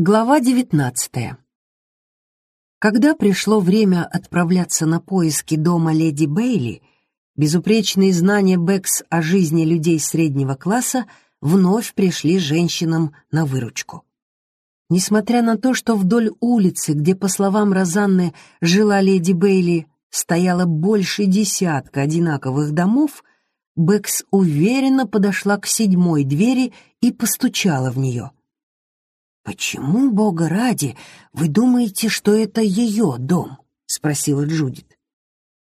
Глава девятнадцатая. Когда пришло время отправляться на поиски дома леди Бейли, безупречные знания Бэкс о жизни людей среднего класса вновь пришли женщинам на выручку. Несмотря на то, что вдоль улицы, где, по словам Розанны, жила леди Бейли, стояло больше десятка одинаковых домов, Бэкс уверенно подошла к седьмой двери и постучала в нее — «Почему, Бога ради, вы думаете, что это ее дом?» — спросила Джудит.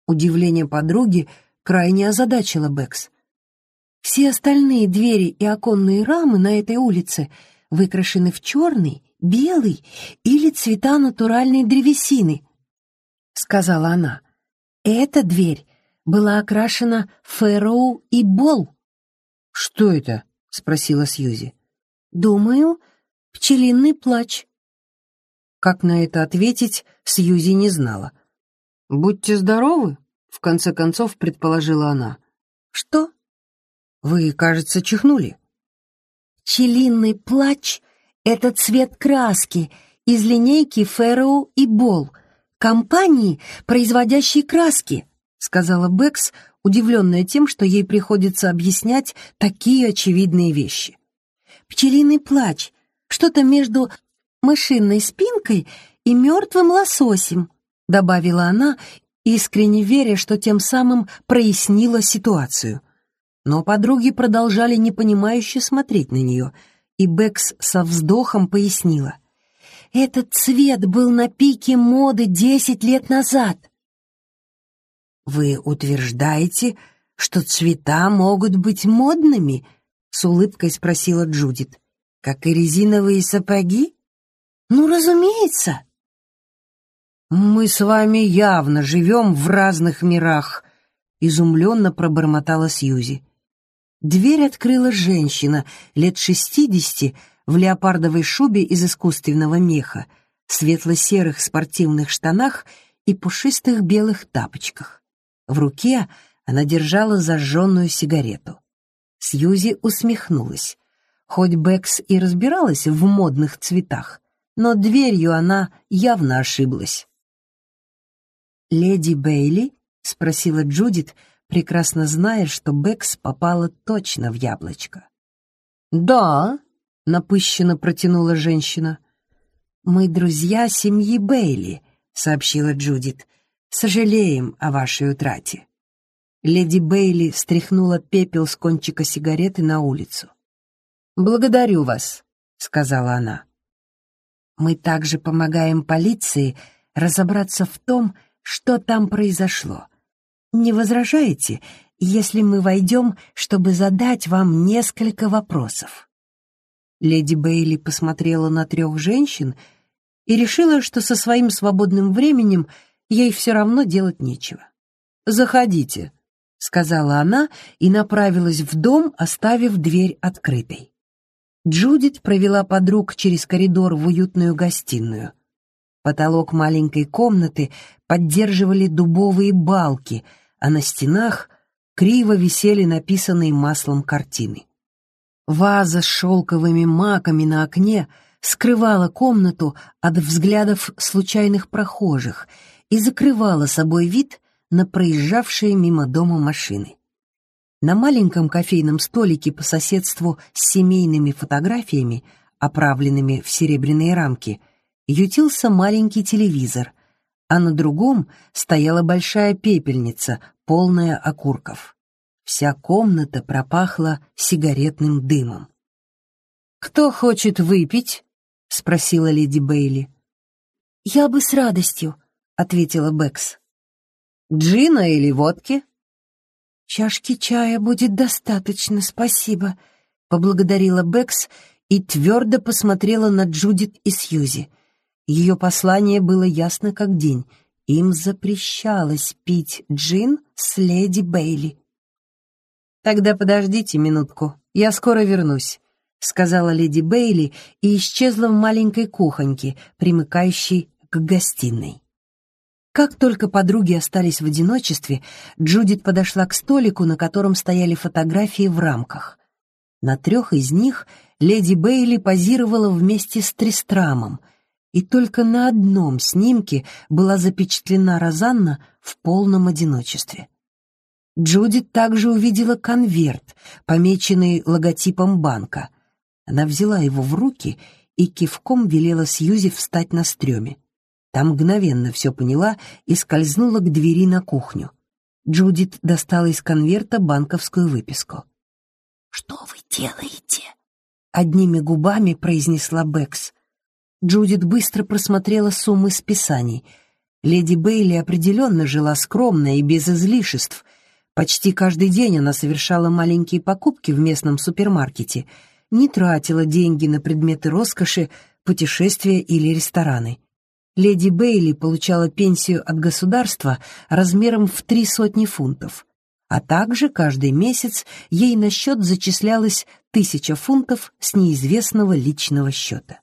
Удивление подруги крайне озадачило Бэкс. Все остальные двери и оконные рамы на этой улице выкрашены в черный, белый или цвета натуральной древесины, — сказала она. Эта дверь была окрашена фэроу и бол. «Что это?» — спросила Сьюзи. «Думаю, пчелиный плач». Как на это ответить, Сьюзи не знала. «Будьте здоровы», — в конце концов предположила она. «Что?» «Вы, кажется, чихнули». «Пчелиный плач — это цвет краски из линейки Фэрроу и Бол, компании, производящей краски», — сказала Бэкс, удивленная тем, что ей приходится объяснять такие очевидные вещи. «Пчелиный плач что-то между мышиной спинкой и мертвым лососем», — добавила она, искренне веря, что тем самым прояснила ситуацию. Но подруги продолжали непонимающе смотреть на нее, и Бэкс со вздохом пояснила. «Этот цвет был на пике моды десять лет назад». «Вы утверждаете, что цвета могут быть модными?» — с улыбкой спросила Джудит. Как и резиновые сапоги? Ну, разумеется. Мы с вами явно живем в разных мирах, изумленно пробормотала Сьюзи. Дверь открыла женщина лет шестидесяти в леопардовой шубе из искусственного меха, светло-серых спортивных штанах и пушистых белых тапочках. В руке она держала зажженную сигарету. Сьюзи усмехнулась. Хоть Бэкс и разбиралась в модных цветах, но дверью она явно ошиблась. «Леди Бейли?» — спросила Джудит, прекрасно зная, что Бэкс попала точно в яблочко. «Да», — напыщенно протянула женщина. «Мы друзья семьи Бейли», — сообщила Джудит. «Сожалеем о вашей утрате». Леди Бейли стряхнула пепел с кончика сигареты на улицу. «Благодарю вас», — сказала она. «Мы также помогаем полиции разобраться в том, что там произошло. Не возражаете, если мы войдем, чтобы задать вам несколько вопросов?» Леди Бейли посмотрела на трех женщин и решила, что со своим свободным временем ей все равно делать нечего. «Заходите», — сказала она и направилась в дом, оставив дверь открытой. Джудит провела подруг через коридор в уютную гостиную. Потолок маленькой комнаты поддерживали дубовые балки, а на стенах криво висели написанные маслом картины. Ваза с шелковыми маками на окне скрывала комнату от взглядов случайных прохожих и закрывала собой вид на проезжавшие мимо дома машины. На маленьком кофейном столике по соседству с семейными фотографиями, оправленными в серебряные рамки, ютился маленький телевизор, а на другом стояла большая пепельница, полная окурков. Вся комната пропахла сигаретным дымом. «Кто хочет выпить?» — спросила леди Бейли. «Я бы с радостью», — ответила Бэкс. «Джина или водки?» «Чашки чая будет достаточно, спасибо», — поблагодарила Бэкс и твердо посмотрела на Джудит и Сьюзи. Ее послание было ясно как день. Им запрещалось пить джин с леди Бейли. «Тогда подождите минутку, я скоро вернусь», — сказала леди Бейли и исчезла в маленькой кухоньке, примыкающей к гостиной. Как только подруги остались в одиночестве, Джудит подошла к столику, на котором стояли фотографии в рамках. На трех из них леди Бейли позировала вместе с Тристрамом, и только на одном снимке была запечатлена Розанна в полном одиночестве. Джудит также увидела конверт, помеченный логотипом банка. Она взяла его в руки и кивком велела Сьюзи встать на стреме. Та мгновенно все поняла и скользнула к двери на кухню. Джудит достала из конверта банковскую выписку. «Что вы делаете?» Одними губами произнесла Бэкс. Джудит быстро просмотрела суммы списаний. Леди Бейли определенно жила скромно и без излишеств. Почти каждый день она совершала маленькие покупки в местном супермаркете, не тратила деньги на предметы роскоши, путешествия или рестораны. Леди Бейли получала пенсию от государства размером в три сотни фунтов, а также каждый месяц ей на счет зачислялось тысяча фунтов с неизвестного личного счета.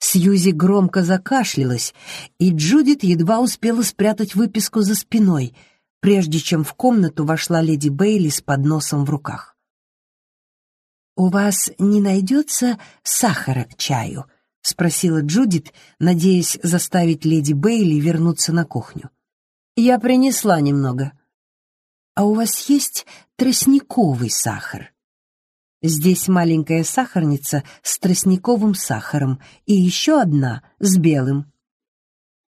Сьюзи громко закашлялась, и Джудит едва успела спрятать выписку за спиной, прежде чем в комнату вошла леди Бейли с подносом в руках. «У вас не найдется сахара к чаю?» — спросила Джудит, надеясь заставить леди Бейли вернуться на кухню. «Я принесла немного». «А у вас есть тростниковый сахар?» Здесь маленькая сахарница с тростниковым сахаром и еще одна с белым.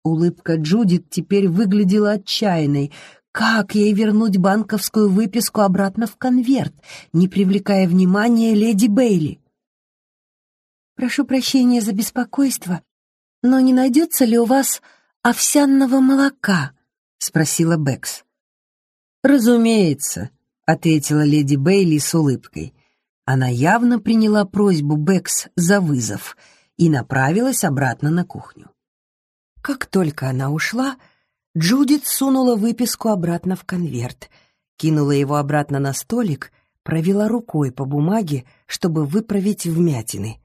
Улыбка Джудит теперь выглядела отчаянной. Как ей вернуть банковскую выписку обратно в конверт, не привлекая внимания леди Бейли? «Прошу прощения за беспокойство, но не найдется ли у вас овсяного молока?» — спросила Бэкс. «Разумеется», — ответила леди Бейли с улыбкой. Она явно приняла просьбу Бэкс за вызов и направилась обратно на кухню. Как только она ушла, Джудит сунула выписку обратно в конверт, кинула его обратно на столик, провела рукой по бумаге, чтобы выправить вмятины,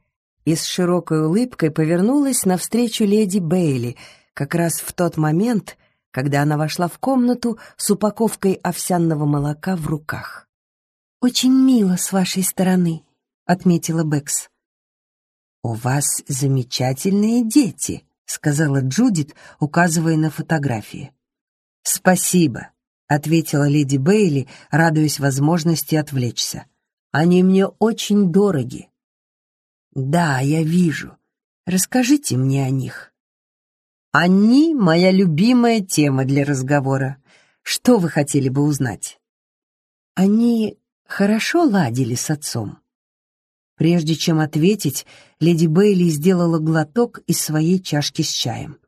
и с широкой улыбкой повернулась навстречу леди Бейли, как раз в тот момент, когда она вошла в комнату с упаковкой овсяного молока в руках. «Очень мило с вашей стороны», — отметила Бэкс. «У вас замечательные дети», — сказала Джудит, указывая на фотографии. «Спасибо», — ответила леди Бейли, радуясь возможности отвлечься. «Они мне очень дороги». «Да, я вижу. Расскажите мне о них». «Они — моя любимая тема для разговора. Что вы хотели бы узнать?» «Они хорошо ладили с отцом? Прежде чем ответить, леди Бейли сделала глоток из своей чашки с чаем.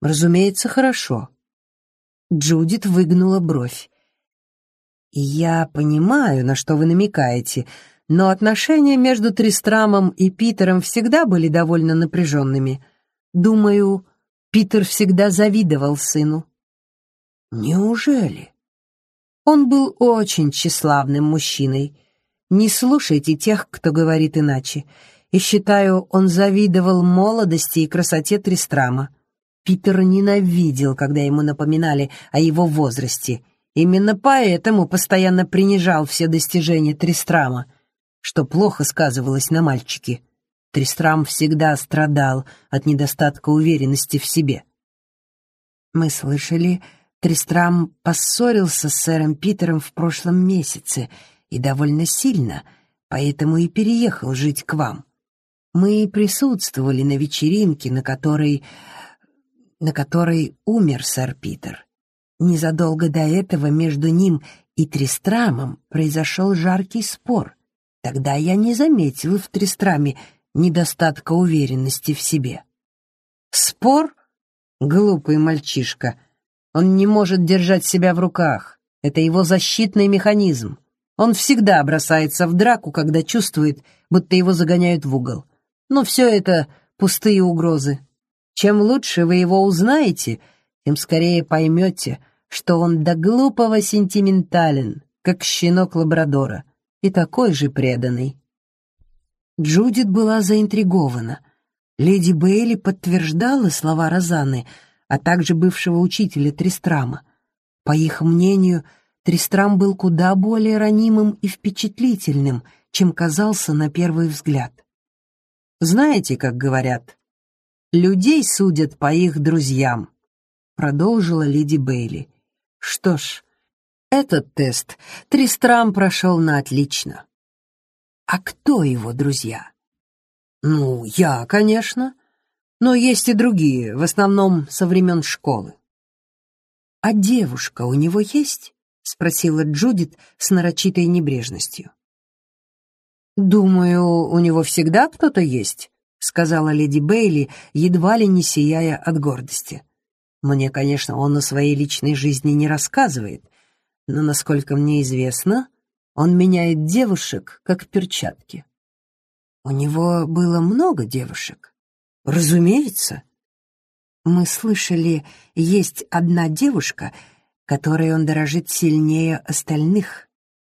«Разумеется, хорошо». Джудит выгнула бровь. «Я понимаю, на что вы намекаете, но отношения между Тристрамом и Питером всегда были довольно напряженными. Думаю, Питер всегда завидовал сыну». «Неужели?» Он был очень тщеславным мужчиной. Не слушайте тех, кто говорит иначе. И считаю, он завидовал молодости и красоте Тристрама. Питер ненавидел, когда ему напоминали о его возрасте. Именно поэтому постоянно принижал все достижения Тристрама, что плохо сказывалось на мальчике. Тристрам всегда страдал от недостатка уверенности в себе. Мы слышали, Тристрам поссорился с сэром Питером в прошлом месяце и довольно сильно, поэтому и переехал жить к вам. Мы присутствовали на вечеринке, на которой... на которой умер сэр Питер. Незадолго до этого между ним и Тристрамом произошел жаркий спор. Тогда я не заметил в Тристраме недостатка уверенности в себе. «Спор? Глупый мальчишка!» Он не может держать себя в руках. Это его защитный механизм. Он всегда бросается в драку, когда чувствует, будто его загоняют в угол. Но все это пустые угрозы. Чем лучше вы его узнаете, тем скорее поймете, что он до глупого сентиментален, как щенок лабрадора, и такой же преданный. Джудит была заинтригована. Леди Бейли подтверждала слова Розаны — а также бывшего учителя Тристрама. По их мнению, Тристрам был куда более ранимым и впечатлительным, чем казался на первый взгляд. «Знаете, как говорят, людей судят по их друзьям», — продолжила леди Бейли. «Что ж, этот тест Тристрам прошел на отлично. А кто его друзья? Ну, я, конечно, но есть и другие, в основном со времен школы. А девушка у него есть? Спросила Джудит с нарочитой небрежностью. «Думаю, у него всегда кто-то есть», — сказала леди Бейли, едва ли не сияя от гордости. «Мне, конечно, он о своей личной жизни не рассказывает, но, насколько мне известно, он меняет девушек, как перчатки. У него было много девушек. Разумеется. Мы слышали, есть одна девушка, которой он дорожит сильнее остальных.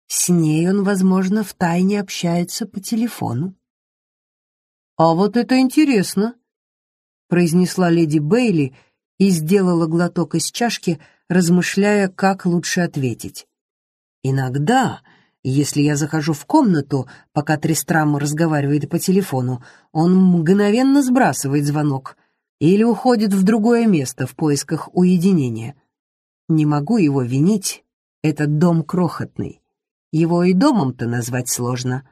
С ней он, возможно, втайне общается по телефону. «А вот это интересно», — произнесла леди Бейли и сделала глоток из чашки, размышляя, как лучше ответить. «Иногда, если я захожу в комнату, пока Тристрам разговаривает по телефону, он мгновенно сбрасывает звонок или уходит в другое место в поисках уединения. Не могу его винить, этот дом крохотный. Его и домом-то назвать сложно.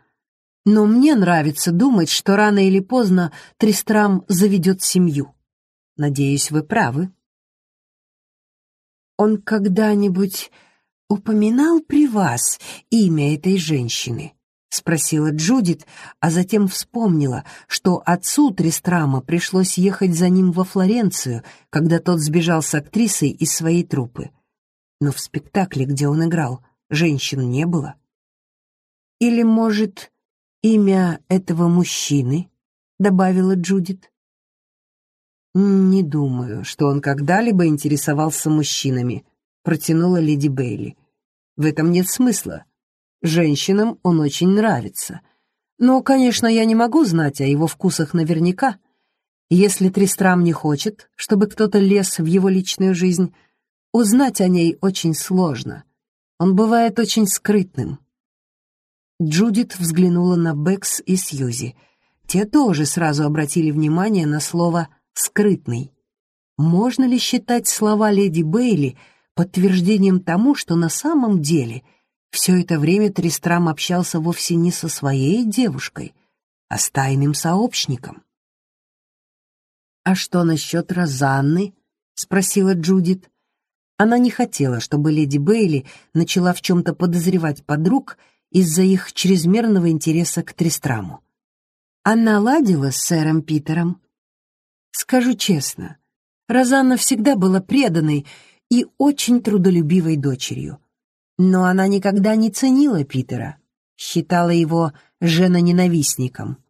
Но мне нравится думать, что рано или поздно Тристрам заведет семью. Надеюсь, вы правы. Он когда-нибудь упоминал при вас имя этой женщины? — спросила Джудит, а затем вспомнила, что отцу Тристрама пришлось ехать за ним во Флоренцию, когда тот сбежал с актрисой из своей труппы. Но в спектакле, где он играл, женщин не было. «Или, может, имя этого мужчины?» — добавила Джудит. «Не думаю, что он когда-либо интересовался мужчинами», — протянула леди Бейли. «В этом нет смысла. Женщинам он очень нравится. Но, конечно, я не могу знать о его вкусах наверняка. Если Тристрам не хочет, чтобы кто-то лез в его личную жизнь, узнать о ней очень сложно. Он бывает очень скрытным». Джудит взглянула на Бэкс и Сьюзи. Те тоже сразу обратили внимание на слово скрытный. Можно ли считать слова леди Бейли подтверждением тому, что на самом деле все это время Тристрам общался вовсе не со своей девушкой, а с тайным сообщником? «А что насчет Розанны?» — спросила Джудит. Она не хотела, чтобы леди Бейли начала в чем-то подозревать подруг из-за их чрезмерного интереса к Тристраму. Она ладила с сэром Питером, Скажу честно, Розанна всегда была преданной и очень трудолюбивой дочерью. Но она никогда не ценила Питера, считала его женоненавистником.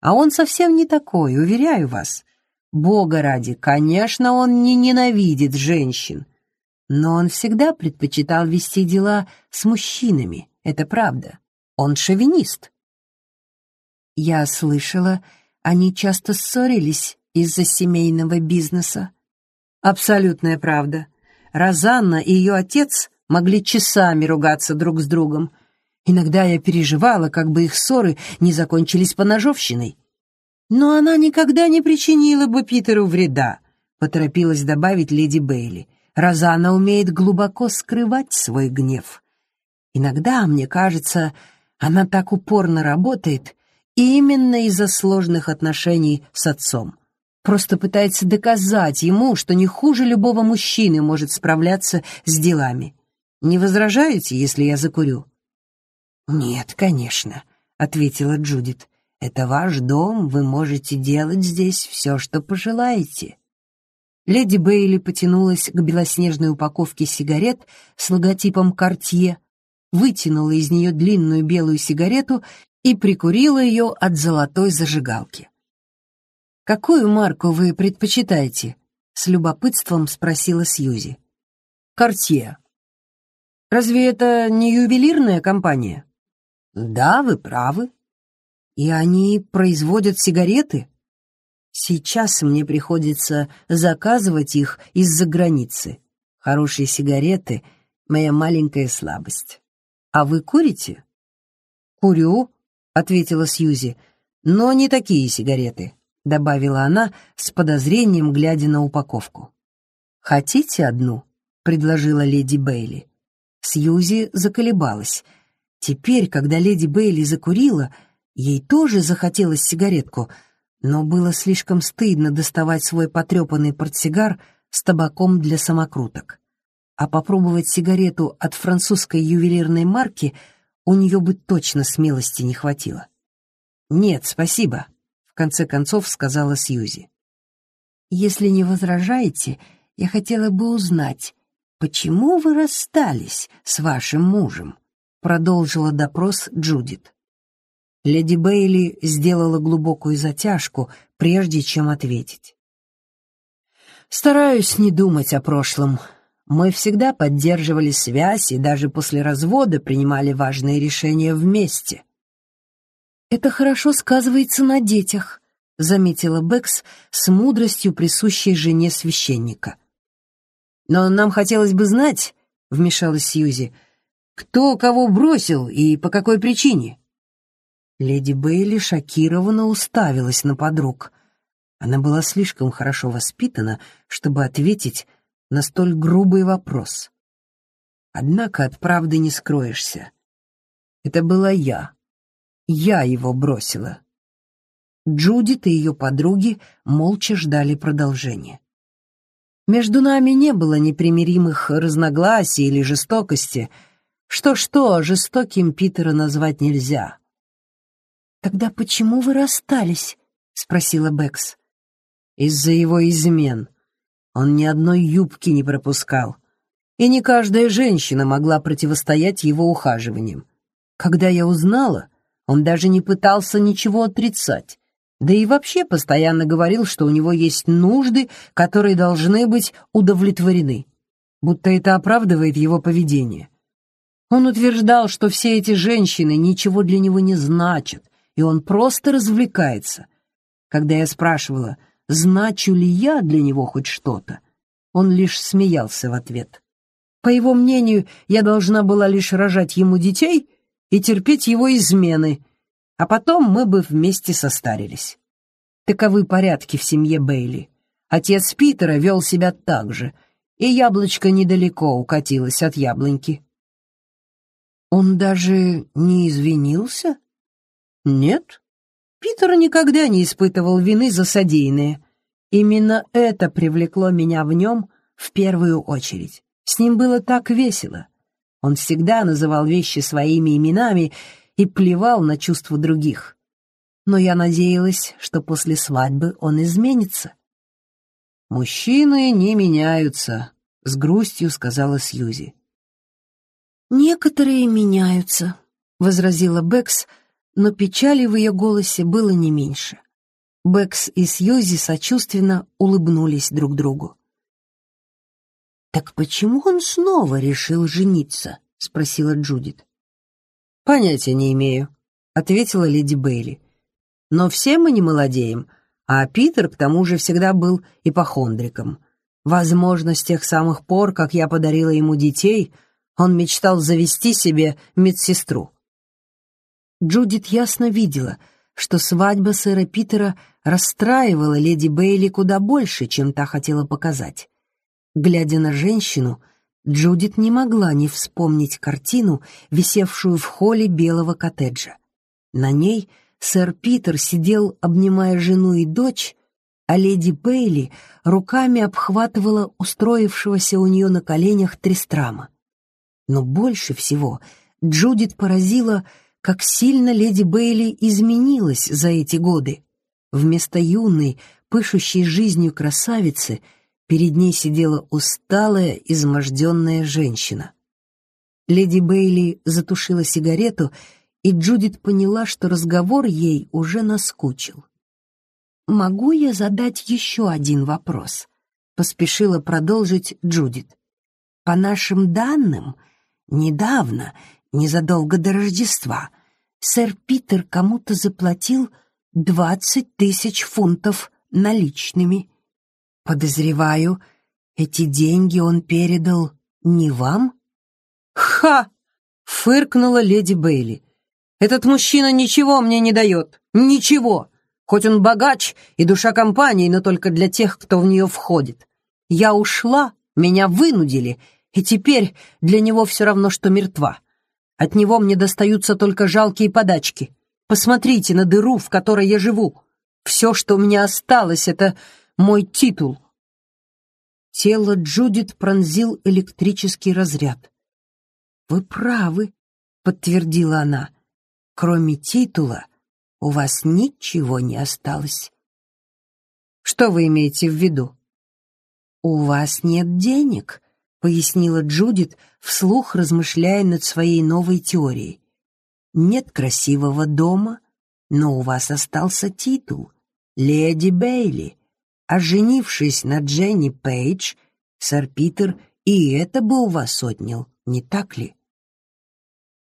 А он совсем не такой, уверяю вас. Бога ради, конечно, он не ненавидит женщин, но он всегда предпочитал вести дела с мужчинами, это правда. Он шовинист. Я слышала, они часто ссорились из-за семейного бизнеса. Абсолютная правда. Розанна и ее отец могли часами ругаться друг с другом. Иногда я переживала, как бы их ссоры не закончились поножовщиной. Но она никогда не причинила бы Питеру вреда, поторопилась добавить леди Бейли. Розанна умеет глубоко скрывать свой гнев. Иногда, мне кажется, она так упорно работает именно из-за сложных отношений с отцом просто пытается доказать ему, что не хуже любого мужчины может справляться с делами. Не возражаете, если я закурю?» «Нет, конечно», — ответила Джудит. «Это ваш дом, вы можете делать здесь все, что пожелаете». Леди Бейли потянулась к белоснежной упаковке сигарет с логотипом «Кортье», вытянула из нее длинную белую сигарету и прикурила ее от золотой зажигалки. «Какую марку вы предпочитаете?» — с любопытством спросила Сьюзи. «Кортье». «Разве это не ювелирная компания?» «Да, вы правы. И они производят сигареты?» «Сейчас мне приходится заказывать их из-за границы. Хорошие сигареты — моя маленькая слабость. А вы курите?» «Курю, — ответила Сьюзи. «Но не такие сигареты», — добавила она с подозрением, глядя на упаковку. «Хотите одну?» — предложила леди Бейли. Сьюзи заколебалась. Теперь, когда леди Бейли закурила, ей тоже захотелось сигаретку, но было слишком стыдно доставать свой потрепанный портсигар с табаком для самокруток. А попробовать сигарету от французской ювелирной марки у нее бы точно смелости не хватило. «Нет, спасибо», — конце концов сказала Сьюзи. «Если не возражаете, я хотела бы узнать, почему вы расстались с вашим мужем?» — продолжила допрос Джудит. Леди Бейли сделала глубокую затяжку, прежде чем ответить. «Стараюсь не думать о прошлом. Мы всегда поддерживали связь и даже после развода принимали важные решения вместе». «Это хорошо сказывается на детях», — заметила Бэкс с мудростью, присущей жене священника. «Но нам хотелось бы знать», — вмешалась Сьюзи, — «кто кого бросил и по какой причине?» Леди Бейли шокированно уставилась на подруг. Она была слишком хорошо воспитана, чтобы ответить на столь грубый вопрос. Однако от правды не скроешься. Это была я. Я его бросила. Джудит и ее подруги молча ждали продолжения. Между нами не было непримиримых разногласий или жестокости. Что-что, жестоким Питера назвать нельзя. «Тогда почему вы расстались?» — спросила Бэкс. «Из-за его измен. Он ни одной юбки не пропускал. И не каждая женщина могла противостоять его ухаживаниям. Когда я узнала, он даже не пытался ничего отрицать. Да и вообще постоянно говорил, что у него есть нужды, которые должны быть удовлетворены. Будто это оправдывает его поведение. Он утверждал, что все эти женщины ничего для него не значат, и он просто развлекается. Когда я спрашивала, значу ли я для него хоть что-то, он лишь смеялся в ответ. По его мнению, я должна была лишь рожать ему детей и терпеть его измены, а потом мы бы вместе состарились. Таковы порядки в семье Бейли. Отец Питера вел себя так же, и яблочко недалеко укатилось от яблоньки. Он даже не извинился? Нет, Питер никогда не испытывал вины за содеянное. Именно это привлекло меня в нем в первую очередь. С ним было так весело. Он всегда называл вещи своими именами и плевал на чувства других. Но я надеялась, что после свадьбы он изменится. «Мужчины не меняются», — с грустью сказала Сьюзи. «Некоторые меняются», — возразила Бэкс, но печали в ее голосе было не меньше. Бэкс и Сьюзи сочувственно улыбнулись друг другу. «Так почему он снова решил жениться?» — спросила Джудит. «Понятия не имею», — ответила леди Бейли. «Но все мы не молодеем, а Питер к тому же всегда был ипохондриком. Возможно, с тех самых пор, как я подарила ему детей, он мечтал завести себе медсестру. Джудит ясно видела, что свадьба сэра Питера расстраивала леди Бейли куда больше, чем та хотела показать. Глядя на женщину, Джудит не могла не вспомнить картину, висевшую в холле белого коттеджа. На ней сэр Питер сидел, обнимая жену и дочь, а леди Бейли руками обхватывала устроившегося у нее на коленях Тристрама. Но больше всего Джудит поразила как сильно леди Бейли изменилась за эти годы. Вместо юной, пышущей жизнью красавицы, перед ней сидела усталая, изможденная женщина. Леди Бейли затушила сигарету, и Джудит поняла, что разговор ей уже наскучил. «Могу я задать еще один вопрос?» — поспешила продолжить Джудит. «По нашим данным, недавно незадолго до Рождества, сэр Питер кому-то заплатил двадцать тысяч фунтов наличными. Подозреваю, эти деньги он передал не вам? Ха! фыркнула леди Бейли. Этот мужчина ничего мне не дает. Ничего. Хоть он богач и душа компании, но только для тех, кто в нее входит. Я ушла, меня вынудили, и теперь для него все равно, что мертва. От него мне достаются только жалкие подачки. Посмотрите на дыру, в которой я живу. Все, что у меня осталось, это мой титул. Тело Джудит пронзил электрический разряд. «Вы правы», — подтвердила она. «Кроме титула у вас ничего не осталось». «Что вы имеете в виду?» «У вас нет денег», — пояснила Джудит, вслух размышляя над своей новой теорией. «Нет красивого дома, но у вас остался титул — леди Бейли. А женившись на Дженни Пейдж, сэр Питер и это бы у вас отнял, не так ли?»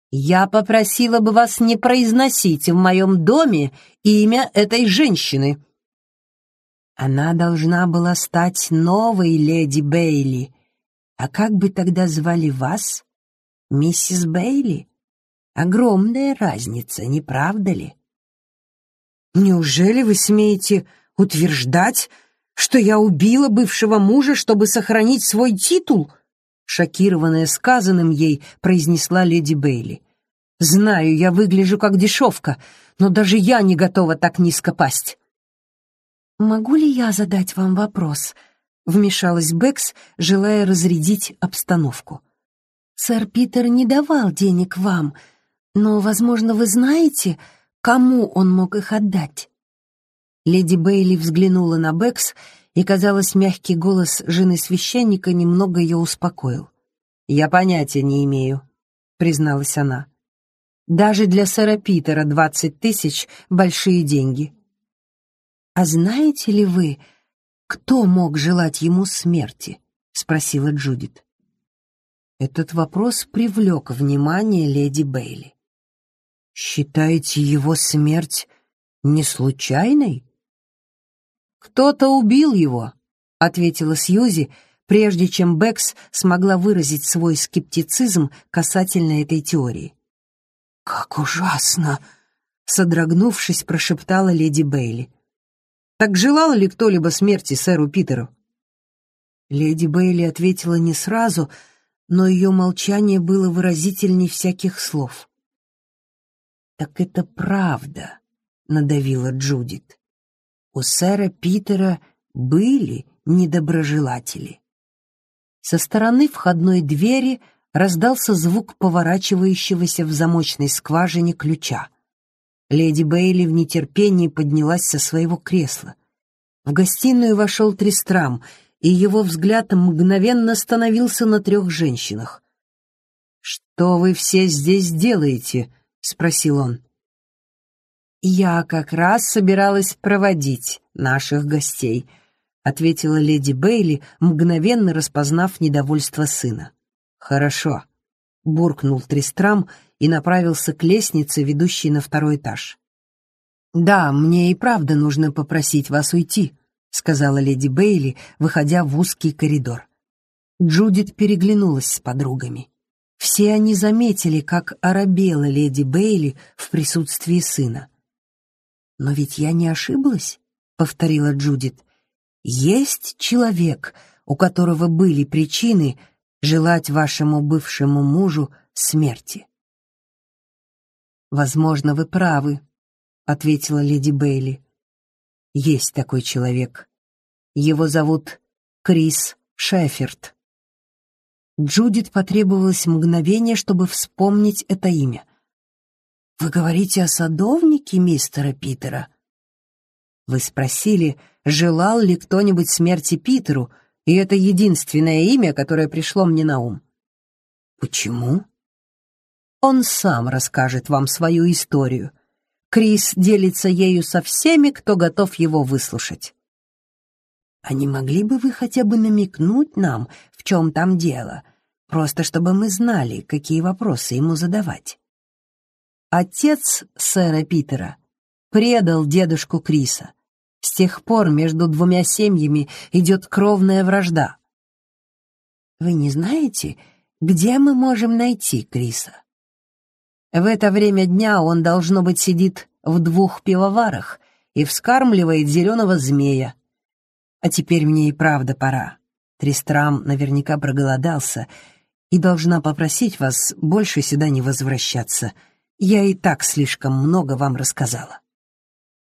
«Я попросила бы вас не произносить в моем доме имя этой женщины», она должна была стать новой леди Бейли. А как бы тогда звали вас? Миссис Бейли? Огромная разница, не правда ли? Неужели вы смеете утверждать, что я убила бывшего мужа, чтобы сохранить свой титул? Шокированная сказанным ей, произнесла леди Бейли. Знаю, я выгляжу как дешевка, но даже я не готова так низко пасть. «Могу ли я задать вам вопрос?» — вмешалась Бэкс, желая разрядить обстановку. «Сэр Питер не давал денег вам, но, возможно, вы знаете, кому он мог их отдать?» Леди Бейли взглянула на Бэкс, и, казалось, мягкий голос жены священника немного ее успокоил. «Я понятия не имею», — призналась она. «Даже для сэра Питера двадцать тысяч — большие деньги». «А знаете ли вы, кто мог желать ему смерти?» — спросила Джудит. Этот вопрос привлек внимание леди Бейли. «Считаете его смерть не случайной?» «Кто-то убил его», — ответила Сьюзи, прежде чем Бэкс смогла выразить свой скептицизм касательно этой теории. «Как ужасно!» — содрогнувшись, прошептала леди Бейли. Так желал ли кто-либо смерти сэру Питеру? Леди Бейли ответила не сразу, но ее молчание было выразительней всяких слов. «Так это правда», — надавила Джудит. «У сэра Питера были недоброжелатели». Со стороны входной двери раздался звук поворачивающегося в замочной скважине ключа. Леди Бейли в нетерпении поднялась со своего кресла. В гостиную вошел Тристрам, и его взгляд мгновенно остановился на трех женщинах. «Что вы все здесь делаете?» — спросил он. «Я как раз собиралась проводить наших гостей», — ответила леди Бейли, мгновенно распознав недовольство сына. «Хорошо», — буркнул Тристрам и направился к лестнице, ведущей на второй этаж. «Да, мне и правда нужно попросить вас уйти», — сказала леди Бейли, выходя в узкий коридор. Джудит переглянулась с подругами. Все они заметили, как оробела леди Бейли в присутствии сына. «Но ведь я не ошиблась», — повторила Джудит. «Есть человек, у которого были причины желать вашему бывшему мужу смерти». «Возможно, вы правы», — ответила леди Бейли. «Есть такой человек. Его зовут Крис Шеферд». Джудит потребовалось мгновение, чтобы вспомнить это имя. «Вы говорите о садовнике мистера Питера?» Вы спросили, желал ли кто-нибудь смерти Питеру, и это единственное имя, которое пришло мне на ум. Почему? Он сам расскажет вам свою историю. Крис делится ею со всеми, кто готов его выслушать. А не могли бы вы хотя бы намекнуть нам, в чем там дело, просто чтобы мы знали, какие вопросы ему задавать? Отец сэра Питера предал дедушку Криса. С тех пор между двумя семьями идет кровная вражда. Вы не знаете, где мы можем найти Криса? В это время дня он, должно быть, сидит в двух пивоварах и вскармливает зеленого змея. А теперь мне и правда пора. Тристрам наверняка проголодался и должна попросить вас больше сюда не возвращаться. Я и так слишком много вам рассказала».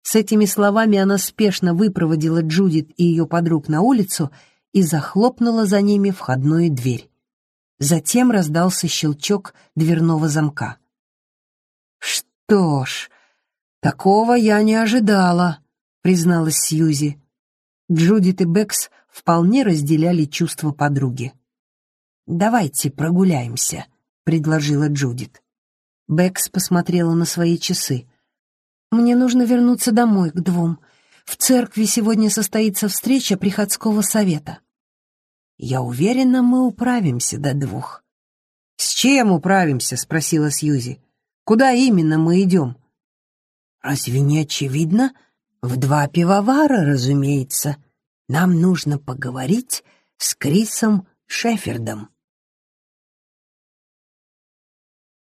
С этими словами она спешно выпроводила Джудит и ее подруг на улицу и захлопнула за ними входную дверь. Затем раздался щелчок дверного замка. «Что ж, такого я не ожидала», — призналась Сьюзи. Джудит и Бэкс вполне разделяли чувства подруги. «Давайте прогуляемся», — предложила Джудит. Бэкс посмотрела на свои часы. «Мне нужно вернуться домой к двум. В церкви сегодня состоится встреча приходского совета». «Я уверена, мы управимся до двух». «С чем управимся?» — спросила Сьюзи. «Куда именно мы идем?» «Разве не очевидно? В два пивовара, разумеется. Нам нужно поговорить с Крисом Шефердом».